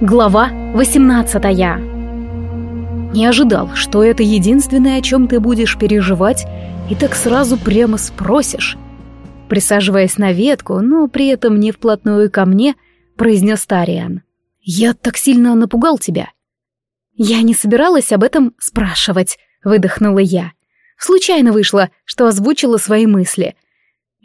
Глава 18 Не ожидал, что это единственное, о чем ты будешь переживать, и так сразу прямо спросишь. Присаживаясь на ветку, но при этом не вплотную ко мне, произнес Тариан. «Я так сильно напугал тебя». «Я не собиралась об этом спрашивать», — выдохнула я. Случайно вышло, что озвучила свои мысли.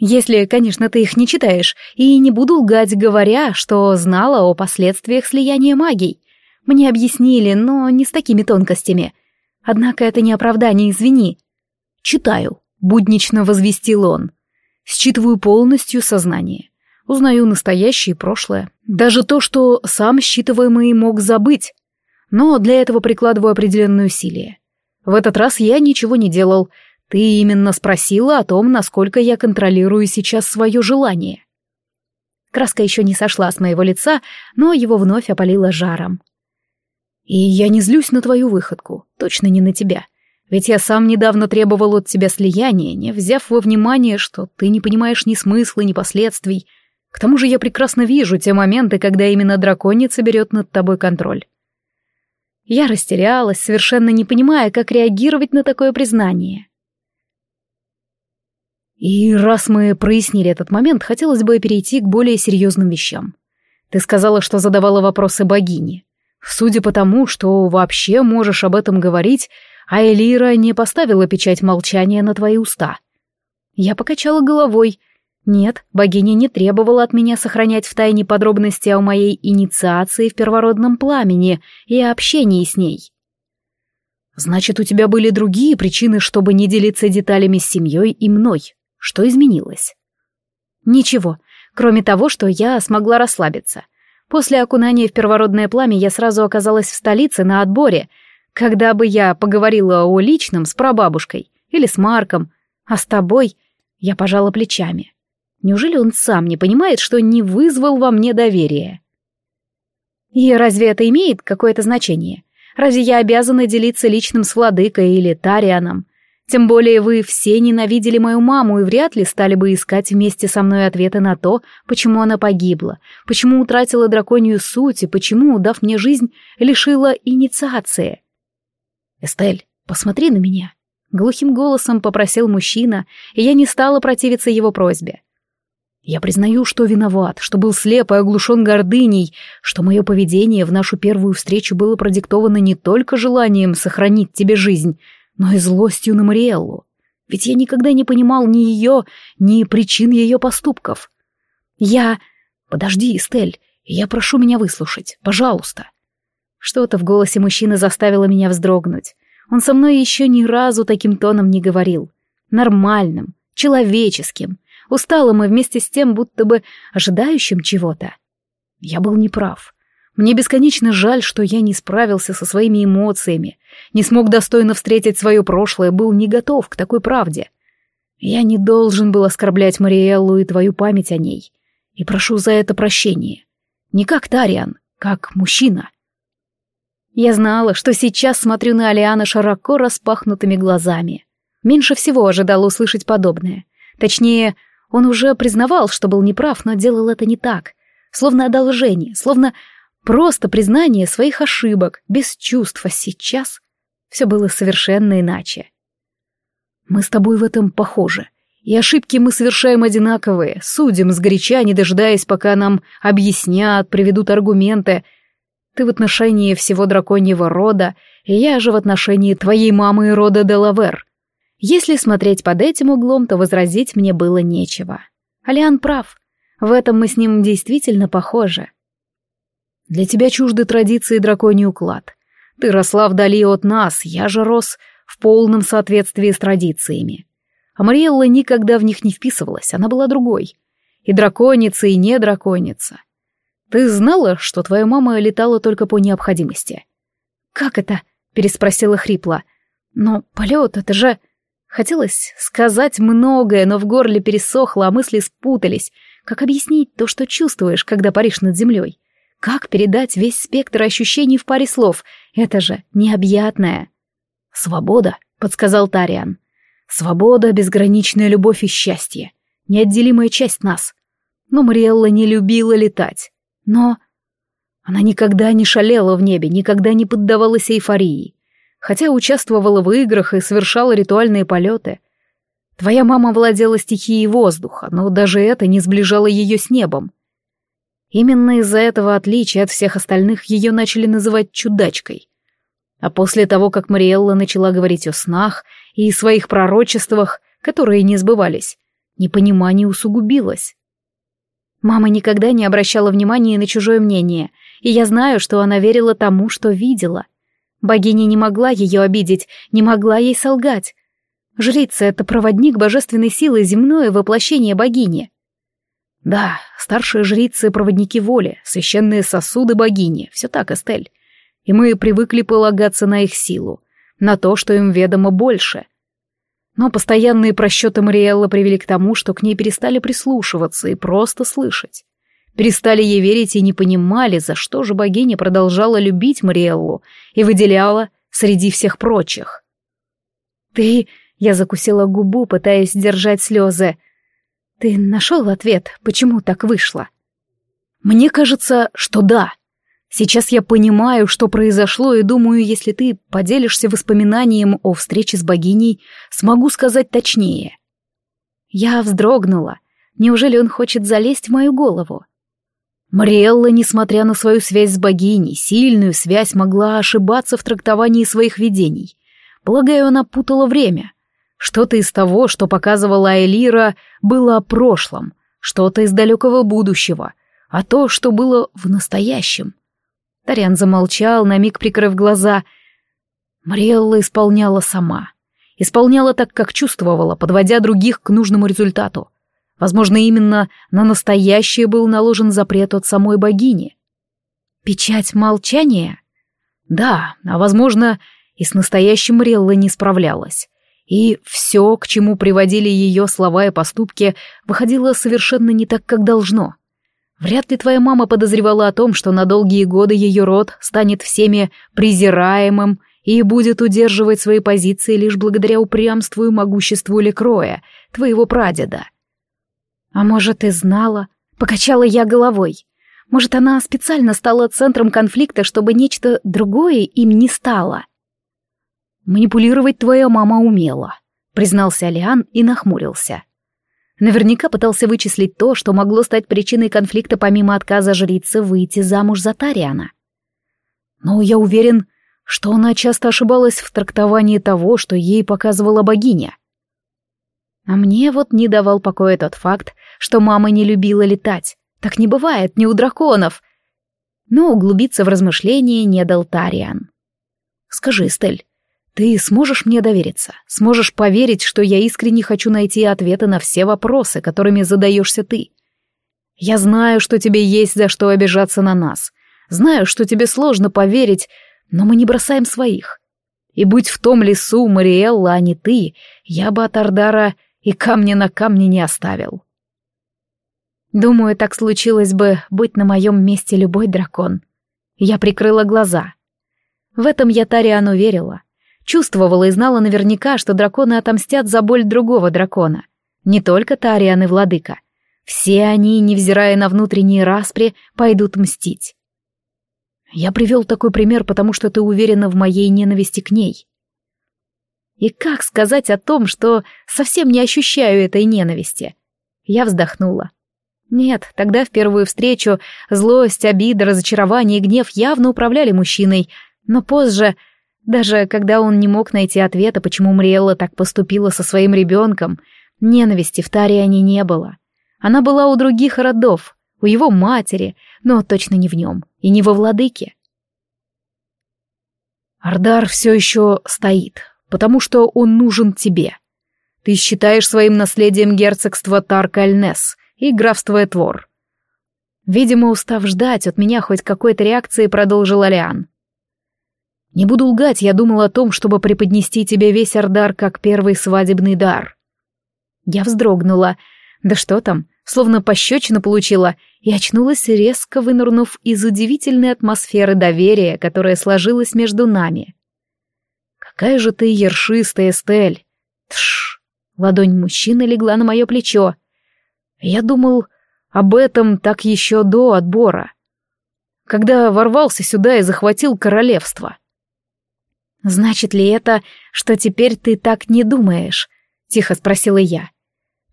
Если, конечно, ты их не читаешь, и не буду лгать, говоря, что знала о последствиях слияния магий. Мне объяснили, но не с такими тонкостями. Однако это не оправдание, извини. Читаю, буднично возвестил он. Считываю полностью сознание. Узнаю настоящее и прошлое. Даже то, что сам считываемый мог забыть. Но для этого прикладываю определенные усилия. В этот раз я ничего не делал, ты именно спросила о том, насколько я контролирую сейчас свое желание. Краска еще не сошла с моего лица, но его вновь опалило жаром. И я не злюсь на твою выходку, точно не на тебя. Ведь я сам недавно требовал от тебя слияния, не взяв во внимание, что ты не понимаешь ни смысла, ни последствий. К тому же я прекрасно вижу те моменты, когда именно драконица берет над тобой контроль. Я растерялась, совершенно не понимая, как реагировать на такое признание. И раз мы прояснили этот момент, хотелось бы перейти к более серьезным вещам. Ты сказала, что задавала вопросы богине. Судя по тому, что вообще можешь об этом говорить, а Элира не поставила печать молчания на твои уста. Я покачала головой. Нет, богиня не требовала от меня сохранять в тайне подробности о моей инициации в первородном пламени и общении с ней. Значит, у тебя были другие причины, чтобы не делиться деталями с семьей и мной. Что изменилось? Ничего, кроме того, что я смогла расслабиться. После окунания в первородное пламя я сразу оказалась в столице на отборе. Когда бы я поговорила о личном с прабабушкой или с Марком, а с тобой, я пожала плечами. Неужели он сам не понимает, что не вызвал во мне доверия? И разве это имеет какое-то значение? Разве я обязана делиться личным с владыкой или Тарианом? Тем более вы все ненавидели мою маму и вряд ли стали бы искать вместе со мной ответы на то, почему она погибла, почему утратила драконью суть и почему, дав мне жизнь, лишила инициации. «Эстель, посмотри на меня», — глухим голосом попросил мужчина, и я не стала противиться его просьбе. Я признаю, что виноват, что был слеп и оглушен гордыней, что мое поведение в нашу первую встречу было продиктовано не только желанием сохранить тебе жизнь, но и злостью на Мариэллу. Ведь я никогда не понимал ни ее, ни причин ее поступков. Я... Подожди, Эстель, я прошу меня выслушать, пожалуйста. Что-то в голосе мужчины заставило меня вздрогнуть. Он со мной еще ни разу таким тоном не говорил. Нормальным, человеческим, усталым и вместе с тем будто бы ожидающим чего-то. Я был неправ. Мне бесконечно жаль, что я не справился со своими эмоциями, не смог достойно встретить свое прошлое, был не готов к такой правде. Я не должен был оскорблять Мариэллу и твою память о ней. И прошу за это прощения. Не как Тариан, как мужчина. Я знала, что сейчас смотрю на Алиана широко распахнутыми глазами. Меньше всего ожидал услышать подобное. Точнее, он уже признавал, что был неправ, но делал это не так. Словно одолжение, словно Просто признание своих ошибок, без чувств, а сейчас все было совершенно иначе. Мы с тобой в этом похожи. И ошибки мы совершаем одинаковые, судим сгоряча, не дожидаясь, пока нам объяснят, приведут аргументы. Ты в отношении всего драконьего рода, и я же в отношении твоей мамы и рода Делавер. Если смотреть под этим углом, то возразить мне было нечего. Алиан прав. В этом мы с ним действительно похожи. Для тебя чужды традиции драконий уклад. Ты росла вдали от нас, я же рос в полном соответствии с традициями. А Мариэлла никогда в них не вписывалась, она была другой. И драконица, и не драконица. Ты знала, что твоя мама летала только по необходимости? «Как это?» — переспросила хрипло. «Но полет — это же...» Хотелось сказать многое, но в горле пересохло, а мысли спутались. Как объяснить то, что чувствуешь, когда паришь над землей? Как передать весь спектр ощущений в паре слов? Это же необъятное. «Свобода», — подсказал Тариан. «Свобода, безграничная любовь и счастье. Неотделимая часть нас. Но Мариэлла не любила летать. Но... Она никогда не шалела в небе, никогда не поддавалась эйфории, хотя участвовала в играх и совершала ритуальные полеты. Твоя мама владела стихией воздуха, но даже это не сближало ее с небом. Именно из-за этого отличия от всех остальных ее начали называть чудачкой. А после того, как Мариэлла начала говорить о снах и своих пророчествах, которые не сбывались, непонимание усугубилось. Мама никогда не обращала внимания на чужое мнение, и я знаю, что она верила тому, что видела. Богиня не могла ее обидеть, не могла ей солгать. Жрица — это проводник божественной силы, земное воплощение богини. Да, старшие жрицы — проводники воли, священные сосуды богини, все так, Эстель. И мы привыкли полагаться на их силу, на то, что им ведомо больше — но постоянные просчеты Мариэлла привели к тому, что к ней перестали прислушиваться и просто слышать. Перестали ей верить и не понимали, за что же богиня продолжала любить Мариэллу и выделяла среди всех прочих. «Ты...» — я закусила губу, пытаясь сдержать слезы. «Ты нашел ответ, почему так вышло?» «Мне кажется, что да», Сейчас я понимаю, что произошло, и думаю, если ты поделишься воспоминанием о встрече с богиней, смогу сказать точнее. Я вздрогнула. Неужели он хочет залезть в мою голову? Мариэлла, несмотря на свою связь с богиней, сильную связь, могла ошибаться в трактовании своих видений. Полагаю, она путала время. Что-то из того, что показывала Элира, было о прошлом, что-то из далекого будущего, а то, что было в настоящем. Тариан замолчал, на миг прикрыв глаза. Мариэлла исполняла сама. Исполняла так, как чувствовала, подводя других к нужному результату. Возможно, именно на настоящее был наложен запрет от самой богини. Печать молчания? Да, а возможно, и с настоящим Мариэлла не справлялась. И все, к чему приводили ее слова и поступки, выходило совершенно не так, как должно. Вряд ли твоя мама подозревала о том, что на долгие годы ее род станет всеми презираемым и будет удерживать свои позиции лишь благодаря упрямству и могуществу Лекроя, твоего прадеда. А может, и знала? Покачала я головой. Может, она специально стала центром конфликта, чтобы нечто другое им не стало? Манипулировать твоя мама умела, признался Алиан и нахмурился. Наверняка пытался вычислить то, что могло стать причиной конфликта помимо отказа жрицы выйти замуж за Тариана. Но я уверен, что она часто ошибалась в трактовании того, что ей показывала богиня. А мне вот не давал покоя тот факт, что мама не любила летать. Так не бывает, не у драконов. Но углубиться в размышления не дал Тариан. «Скажи, Стель, ты сможешь мне довериться, сможешь поверить, что я искренне хочу найти ответы на все вопросы, которыми задаешься ты. Я знаю, что тебе есть за что обижаться на нас. Знаю, что тебе сложно поверить, но мы не бросаем своих. И будь в том лесу Мариэлла, а не ты, я бы от Ардара и камня на камне не оставил. Думаю, так случилось бы, быть на моем месте любой дракон. Я прикрыла глаза. В этом я Тариану верила. Чувствовала и знала наверняка, что драконы отомстят за боль другого дракона. Не только Тариан и Владыка. Все они, невзирая на внутренние распри, пойдут мстить. Я привел такой пример, потому что ты уверена в моей ненависти к ней. И как сказать о том, что совсем не ощущаю этой ненависти? Я вздохнула. Нет, тогда в первую встречу злость, обида, разочарование и гнев явно управляли мужчиной, но позже даже когда он не мог найти ответа, почему Мриэлла так поступила со своим ребенком, ненависти в Тариане не было. Она была у других родов, у его матери, но точно не в нем и не во владыке. Ардар все еще стоит, потому что он нужен тебе. Ты считаешь своим наследием герцогство Таркальнес и графство Этвор. Видимо, устав ждать от меня хоть какой-то реакции, продолжил Алиан. Не буду лгать, я думал о том, чтобы преподнести тебе весь Ардар как первый свадебный дар. Я вздрогнула. Да что там, словно пощечину получила, и очнулась, резко вынырнув из удивительной атмосферы доверия, которая сложилась между нами. «Какая же ты ершистая, Стель!» Тш! Ладонь мужчины легла на мое плечо. Я думал об этом так еще до отбора. когда ворвался сюда и захватил королевство. «Значит ли это, что теперь ты так не думаешь?» — тихо спросила я.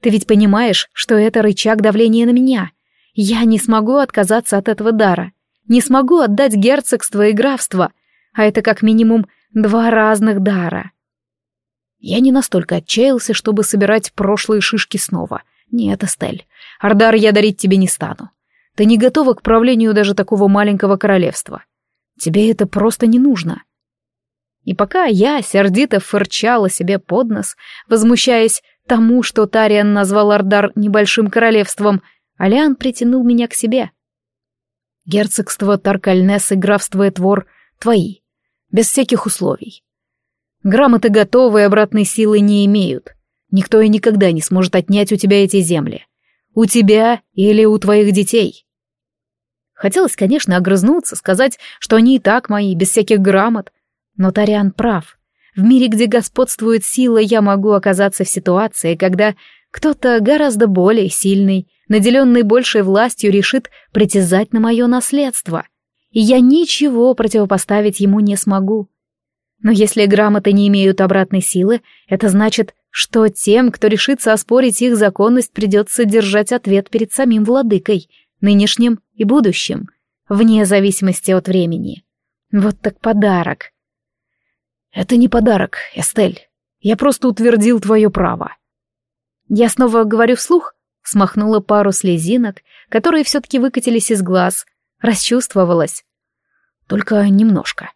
«Ты ведь понимаешь, что это рычаг давления на меня. Я не смогу отказаться от этого дара, не смогу отдать герцогство и графство, а это как минимум два разных дара». Я не настолько отчаялся, чтобы собирать прошлые шишки снова. Нет, Эстель, Ардар я дарить тебе не стану. Ты не готова к правлению даже такого маленького королевства. Тебе это просто не нужно. И пока я сердито фырчала себе под нос, возмущаясь тому, что Тариан назвал Ардар небольшим королевством, Алиан притянул меня к себе. Герцогство Таркальнес и графство Этвор твои, без всяких условий. Грамоты готовы и обратной силы не имеют. Никто и никогда не сможет отнять у тебя эти земли. У тебя или у твоих детей. Хотелось, конечно, огрызнуться, сказать, что они и так мои, без всяких грамот, но Тариан прав. В мире, где господствует сила, я могу оказаться в ситуации, когда кто-то гораздо более сильный, наделенный большей властью, решит притязать на мое наследство. И я ничего противопоставить ему не смогу. Но если грамоты не имеют обратной силы, это значит, что тем, кто решится оспорить их законность, придется держать ответ перед самим владыкой, нынешним и будущим, вне зависимости от времени. Вот так подарок. «Это не подарок, Эстель. Я просто утвердил твое право». Я снова говорю вслух, смахнула пару слезинок, которые все-таки выкатились из глаз, расчувствовалась. Только немножко.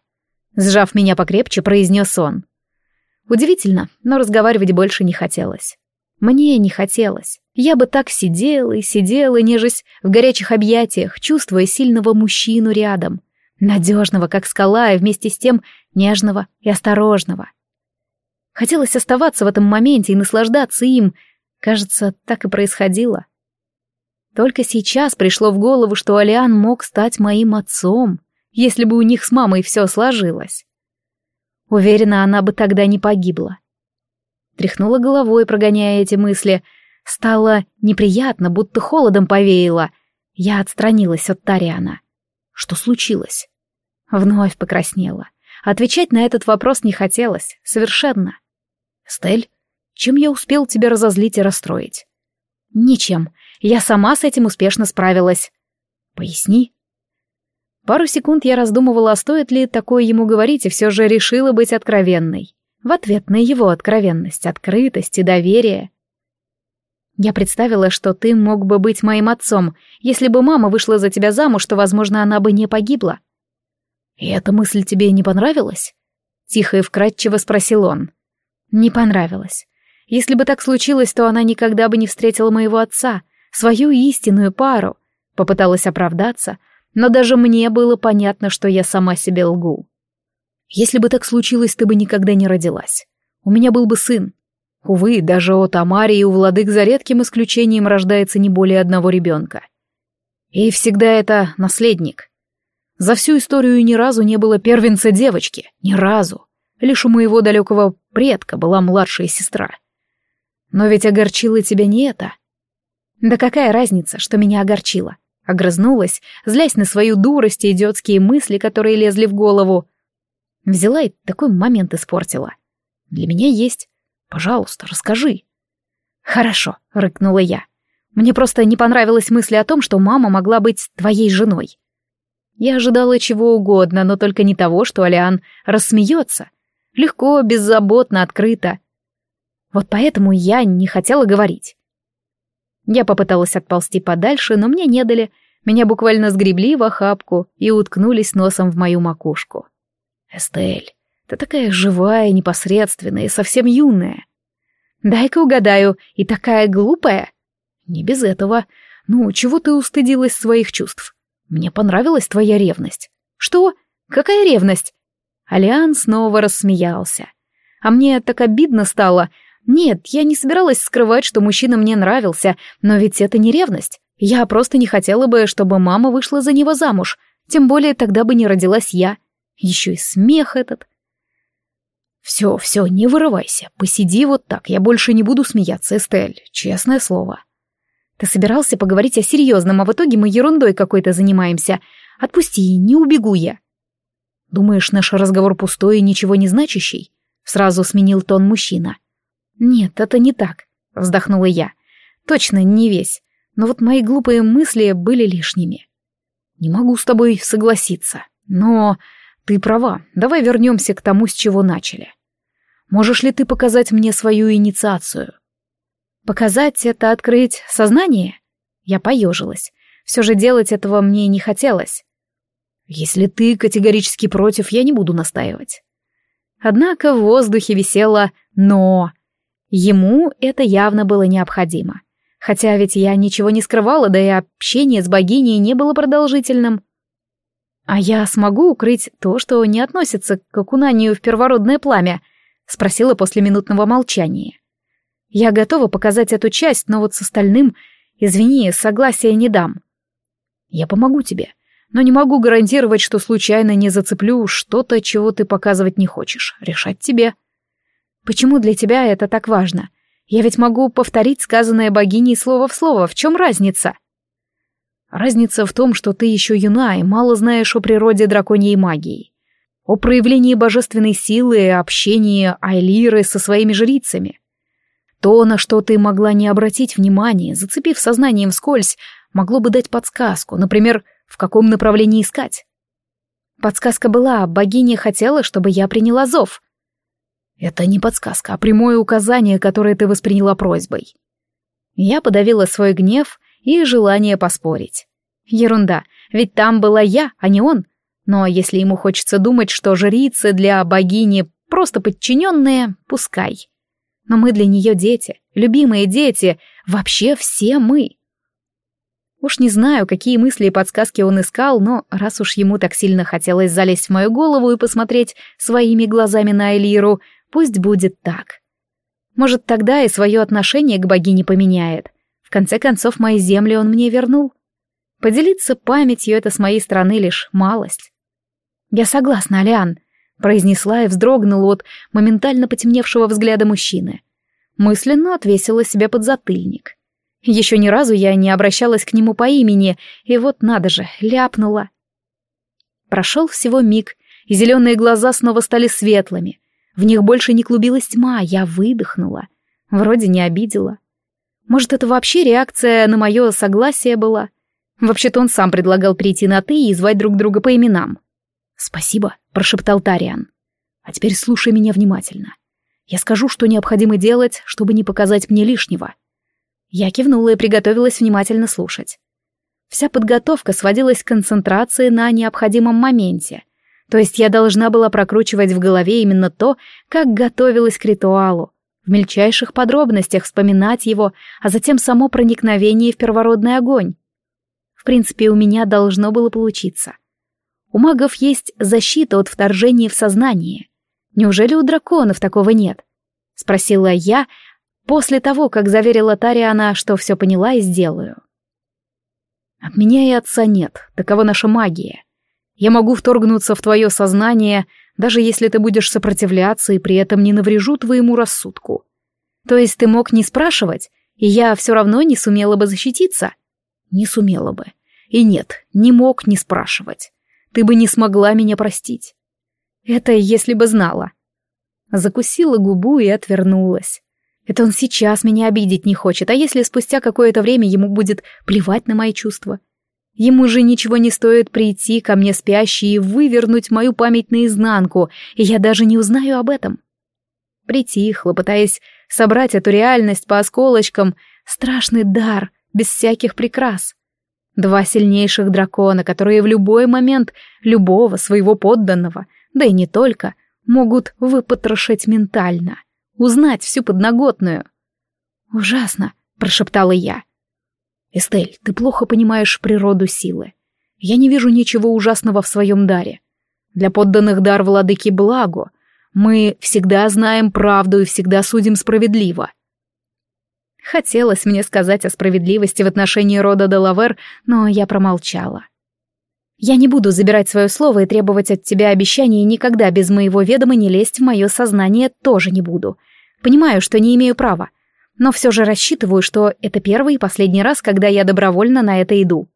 Сжав меня покрепче, произнес он. Удивительно, но разговаривать больше не хотелось. Мне не хотелось. Я бы так сидела и сидела, нежесть в горячих объятиях, чувствуя сильного мужчину рядом надежного, как скала, и вместе с тем нежного и осторожного. Хотелось оставаться в этом моменте и наслаждаться им. Кажется, так и происходило. Только сейчас пришло в голову, что Алиан мог стать моим отцом, если бы у них с мамой все сложилось. Уверена, она бы тогда не погибла. Тряхнула головой, прогоняя эти мысли. Стало неприятно, будто холодом повеяло. Я отстранилась от Тариана. Что случилось? Вновь покраснела. Отвечать на этот вопрос не хотелось, совершенно. «Стель, чем я успел тебя разозлить и расстроить?» «Ничем. Я сама с этим успешно справилась». «Поясни». Пару секунд я раздумывала, стоит ли такое ему говорить, и все же решила быть откровенной. В ответ на его откровенность, открытость и доверие. Я представила, что ты мог бы быть моим отцом. Если бы мама вышла за тебя замуж, то, возможно, она бы не погибла. «И эта мысль тебе не понравилась?» Тихо и вкратчиво спросил он. «Не понравилась. Если бы так случилось, то она никогда бы не встретила моего отца, свою истинную пару». Попыталась оправдаться, но даже мне было понятно, что я сама себе лгу. «Если бы так случилось, ты бы никогда не родилась. У меня был бы сын. Увы, даже от Амарии у владык за редким исключением рождается не более одного ребенка. И всегда это наследник. За всю историю ни разу не было первенца девочки. Ни разу. Лишь у моего далекого предка была младшая сестра. Но ведь огорчило тебя не это. Да какая разница, что меня огорчило? Огрызнулась, злясь на свою дурость и идиотские мысли, которые лезли в голову. Взяла и такой момент испортила. Для меня есть. Пожалуйста, расскажи. Хорошо, рыкнула я. Мне просто не понравилась мысль о том, что мама могла быть твоей женой. Я ожидала чего угодно, но только не того, что Алиан рассмеется. Легко, беззаботно, открыто. Вот поэтому я не хотела говорить. Я попыталась отползти подальше, но мне не дали. Меня буквально сгребли в охапку и уткнулись носом в мою макушку. «Эстель, ты такая живая, непосредственная и совсем юная. Дай-ка угадаю, и такая глупая?» «Не без этого. Ну, чего ты устыдилась своих чувств?» Мне понравилась твоя ревность. Что? Какая ревность? Алиан снова рассмеялся. А мне так обидно стало. Нет, я не собиралась скрывать, что мужчина мне нравился, но ведь это не ревность. Я просто не хотела бы, чтобы мама вышла за него замуж. Тем более тогда бы не родилась я. Еще и смех этот. Все, все, не вырывайся. Посиди вот так. Я больше не буду смеяться, Эстель. Честное слово. Ты собирался поговорить о серьезном, а в итоге мы ерундой какой-то занимаемся. Отпусти, не убегу я. Думаешь, наш разговор пустой и ничего не значащий? Сразу сменил тон мужчина. Нет, это не так, вздохнула я. Точно не весь. Но вот мои глупые мысли были лишними. Не могу с тобой согласиться. Но ты права. Давай вернемся к тому, с чего начали. Можешь ли ты показать мне свою инициацию? Показать — это открыть сознание? Я поежилась. Все же делать этого мне не хотелось. Если ты категорически против, я не буду настаивать. Однако в воздухе висело «но». Ему это явно было необходимо. Хотя ведь я ничего не скрывала, да и общение с богиней не было продолжительным. «А я смогу укрыть то, что не относится к окунанию в первородное пламя?» — спросила после минутного молчания. «Я готова показать эту часть, но вот с остальным, извини, согласия не дам». «Я помогу тебе, но не могу гарантировать, что случайно не зацеплю что-то, чего ты показывать не хочешь. Решать тебе». «Почему для тебя это так важно? Я ведь могу повторить сказанное богиней слово в слово. В чем разница?» Разница в том, что ты еще юна и мало знаешь о природе драконьей магии, о проявлении божественной силы и общении Айлиры со своими жрицами. То, на что ты могла не обратить внимания, зацепив сознанием вскользь, могло бы дать подсказку, например, в каком направлении искать. Подсказка была, богиня хотела, чтобы я приняла зов. Это не подсказка, а прямое указание, которое ты восприняла просьбой. Я подавила свой гнев и желание поспорить. Ерунда, ведь там была я, а не он. Но если ему хочется думать, что жрицы для богини просто подчиненные, пускай. Но мы для нее дети, любимые дети, вообще все мы. Уж не знаю, какие мысли и подсказки он искал, но раз уж ему так сильно хотелось залезть в мою голову и посмотреть своими глазами на Элиру, пусть будет так. Может, тогда и свое отношение к богине поменяет конце концов, мои земли он мне вернул. Поделиться памятью — это с моей стороны лишь малость. «Я согласна, Алиан», — произнесла и вздрогнула от моментально потемневшего взгляда мужчины. Мысленно отвесила себе подзатыльник. Еще ни разу я не обращалась к нему по имени, и вот надо же, ляпнула. Прошел всего миг, и зеленые глаза снова стали светлыми. В них больше не клубилась тьма, я выдохнула. Вроде не обидела. Может, это вообще реакция на мое согласие была? Вообще-то он сам предлагал прийти на «ты» и звать друг друга по именам. «Спасибо», — прошептал Тариан. «А теперь слушай меня внимательно. Я скажу, что необходимо делать, чтобы не показать мне лишнего». Я кивнула и приготовилась внимательно слушать. Вся подготовка сводилась к концентрации на необходимом моменте. То есть я должна была прокручивать в голове именно то, как готовилась к ритуалу, в мельчайших подробностях вспоминать его, а затем само проникновение в первородный огонь. В принципе, у меня должно было получиться. У магов есть защита от вторжения в сознание. Неужели у драконов такого нет? Спросила я после того, как заверила Тариана, что все поняла и сделаю. От меня и отца нет, такова наша магия. Я могу вторгнуться в твое сознание, даже если ты будешь сопротивляться и при этом не наврежу твоему рассудку. То есть ты мог не спрашивать, и я все равно не сумела бы защититься? Не сумела бы. И нет, не мог не спрашивать. Ты бы не смогла меня простить. Это если бы знала. Закусила губу и отвернулась. Это он сейчас меня обидеть не хочет, а если спустя какое-то время ему будет плевать на мои чувства? Ему же ничего не стоит прийти ко мне спящей и вывернуть мою память наизнанку, и я даже не узнаю об этом. Притихла, пытаясь собрать эту реальность по осколочкам, страшный дар, без всяких прикрас. Два сильнейших дракона, которые в любой момент любого своего подданного, да и не только, могут выпотрошить ментально, узнать всю подноготную. «Ужасно», — прошептала я. «Эстель, ты плохо понимаешь природу силы. Я не вижу ничего ужасного в своем даре. Для подданных дар владыки благо. Мы всегда знаем правду и всегда судим справедливо». Хотелось мне сказать о справедливости в отношении рода Делавер, но я промолчала. Я не буду забирать свое слово и требовать от тебя обещаний никогда без моего ведома не лезть в мое сознание тоже не буду. Понимаю, что не имею права но все же рассчитываю, что это первый и последний раз, когда я добровольно на это иду.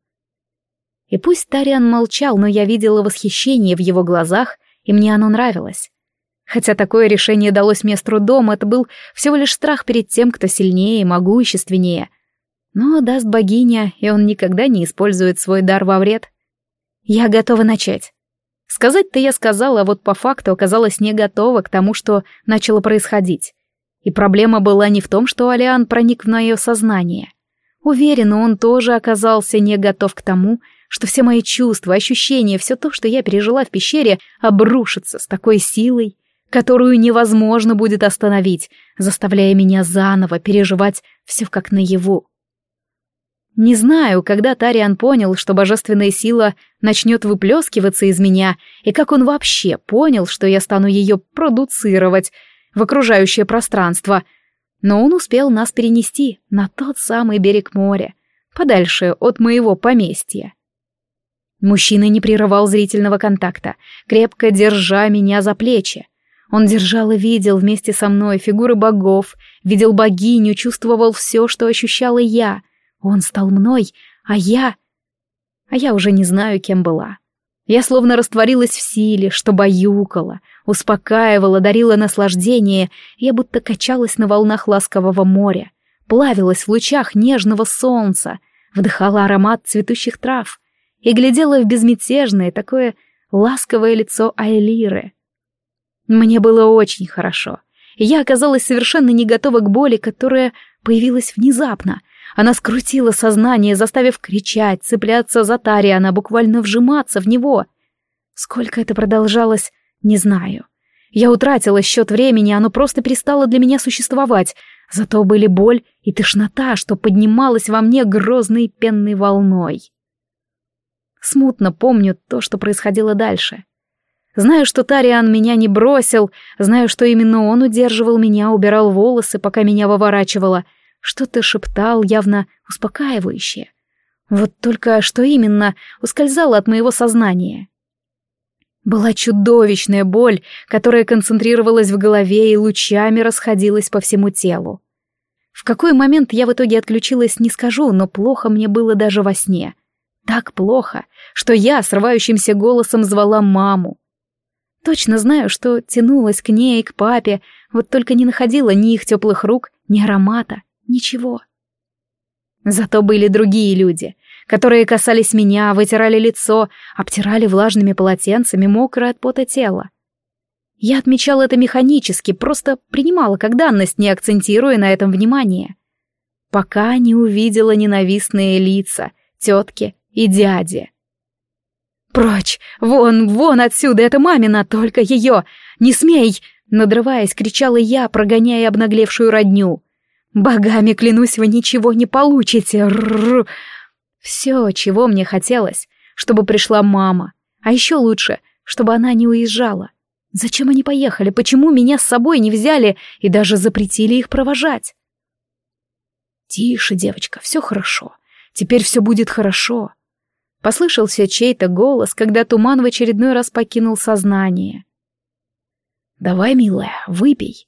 И пусть Тариан молчал, но я видела восхищение в его глазах, и мне оно нравилось. Хотя такое решение далось мне с трудом, это был всего лишь страх перед тем, кто сильнее и могущественнее. Но даст богиня, и он никогда не использует свой дар во вред. Я готова начать. Сказать-то я сказала, а вот по факту оказалась не готова к тому, что начало происходить. И проблема была не в том, что Алиан проник в мое сознание. Уверена, он тоже оказался не готов к тому, что все мои чувства, ощущения, все то, что я пережила в пещере, обрушится с такой силой, которую невозможно будет остановить, заставляя меня заново переживать все как наяву. Не знаю, когда Тариан понял, что божественная сила начнет выплескиваться из меня, и как он вообще понял, что я стану ее продуцировать, в окружающее пространство, но он успел нас перенести на тот самый берег моря, подальше от моего поместья. Мужчина не прерывал зрительного контакта, крепко держа меня за плечи. Он держал и видел вместе со мной фигуры богов, видел богиню, чувствовал все, что ощущала я. Он стал мной, а я... А я уже не знаю, кем была. Я словно растворилась в силе, что баюкала, успокаивала, дарила наслаждение, я будто качалась на волнах ласкового моря, плавилась в лучах нежного солнца, вдыхала аромат цветущих трав и глядела в безмятежное такое ласковое лицо Айлиры. Мне было очень хорошо, я оказалась совершенно не готова к боли, которая появилась внезапно, она скрутила сознание, заставив кричать, цепляться за Тариана, буквально вжиматься в него. Сколько это продолжалось, не знаю. Я утратила счет времени, оно просто перестало для меня существовать. Зато были боль и тошнота, что поднималась во мне грозной пенной волной. Смутно помню то, что происходило дальше. Знаю, что Тариан меня не бросил, знаю, что именно он удерживал меня, убирал волосы, пока меня выворачивало, что-то шептал, явно успокаивающее. Вот только что именно ускользало от моего сознания. Была чудовищная боль, которая концентрировалась в голове и лучами расходилась по всему телу. В какой момент я в итоге отключилась, не скажу, но плохо мне было даже во сне. Так плохо, что я срывающимся голосом звала маму. Точно знаю, что тянулась к ней, к папе, вот только не находила ни их теплых рук, ни аромата. Ничего. Зато были другие люди, которые касались меня, вытирали лицо, обтирали влажными полотенцами мокрое от пота тело. Я отмечала это механически, просто принимала как данность, не акцентируя на этом внимание. Пока не увидела ненавистные лица, тетки и дяди. «Прочь! Вон, вон отсюда! Это мамина, только ее! Не смей!» Надрываясь, кричала я, прогоняя обнаглевшую родню. Богами клянусь, вы ничего не получите. Все, чего мне хотелось, чтобы пришла мама. А еще лучше, чтобы она не уезжала. Зачем они поехали? Почему меня с собой не взяли и даже запретили их провожать? Тише, девочка, все хорошо. Теперь все будет хорошо. Послышался чей-то голос, когда туман в очередной раз покинул сознание. «Давай, милая, выпей.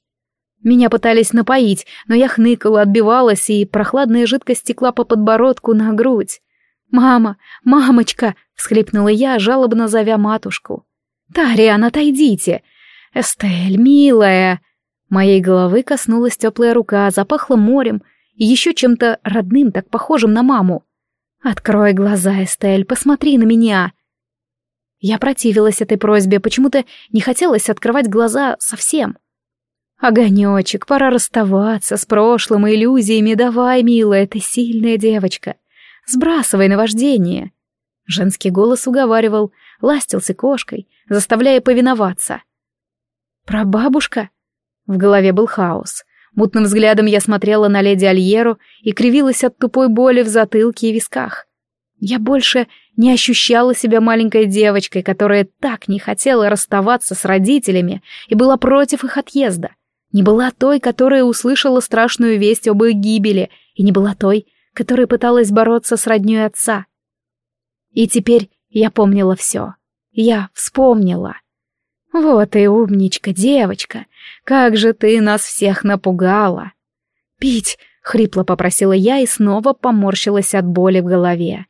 Меня пытались напоить, но я хныкала, отбивалась, и прохладная жидкость стекла по подбородку на грудь. «Мама! Мамочка!» — всхлипнула я, жалобно зовя матушку. «Тариан, отойдите!» «Эстель, милая!» Моей головы коснулась теплая рука, запахло морем и еще чем-то родным, так похожим на маму. «Открой глаза, Эстель, посмотри на меня!» Я противилась этой просьбе, почему-то не хотелось открывать глаза совсем. «Огонечек, пора расставаться с прошлым иллюзиями, давай, милая, ты сильная девочка. Сбрасывай наваждение». Женский голос уговаривал, ластился кошкой, заставляя повиноваться. «Прабабушка?» В голове был хаос. Мутным взглядом я смотрела на леди Альеру и кривилась от тупой боли в затылке и висках. Я больше не ощущала себя маленькой девочкой, которая так не хотела расставаться с родителями и была против их отъезда не была той, которая услышала страшную весть об их гибели, и не была той, которая пыталась бороться с роднёй отца. И теперь я помнила все. Я вспомнила. Вот и умничка, девочка, как же ты нас всех напугала. Пить, хрипло попросила я и снова поморщилась от боли в голове.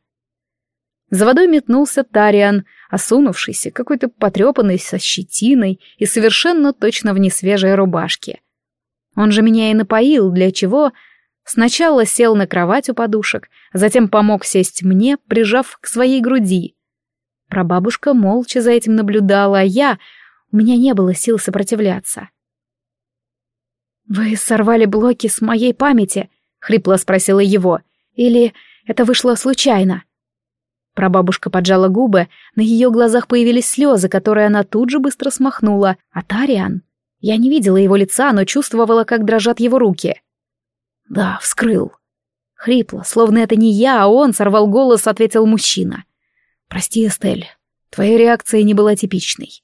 За водой метнулся Тариан, осунувшийся, какой-то потрепанный, со щетиной и совершенно точно в несвежей рубашке. Он же меня и напоил, для чего сначала сел на кровать у подушек, затем помог сесть мне, прижав к своей груди. Прабабушка молча за этим наблюдала, а я... У меня не было сил сопротивляться. «Вы сорвали блоки с моей памяти?» — хрипло спросила его. «Или это вышло случайно?» Прабабушка поджала губы, на ее глазах появились слезы, которые она тут же быстро смахнула. А Тариан? Я не видела его лица, но чувствовала, как дрожат его руки. «Да, вскрыл». Хрипло, словно это не я, а он, сорвал голос, ответил мужчина. «Прости, Эстель, твоя реакция не была типичной».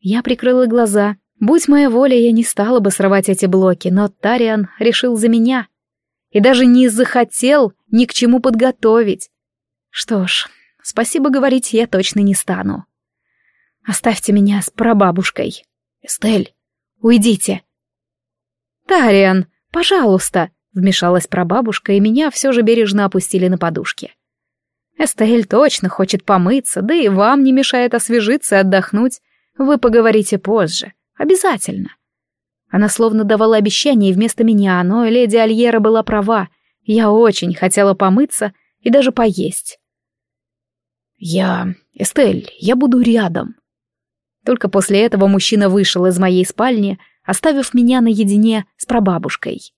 Я прикрыла глаза. Будь моя воля, я не стала бы срывать эти блоки, но Тариан решил за меня. И даже не захотел ни к чему подготовить. Что ж, Спасибо говорить я точно не стану. Оставьте меня с прабабушкой. Эстель, уйдите. Тариан, пожалуйста, вмешалась прабабушка, и меня все же бережно опустили на подушки. Эстель точно хочет помыться, да и вам не мешает освежиться и отдохнуть. Вы поговорите позже. Обязательно. Она словно давала обещание вместо меня, но леди Альера была права. Я очень хотела помыться и даже поесть. «Я... Эстель, я буду рядом». Только после этого мужчина вышел из моей спальни, оставив меня наедине с прабабушкой.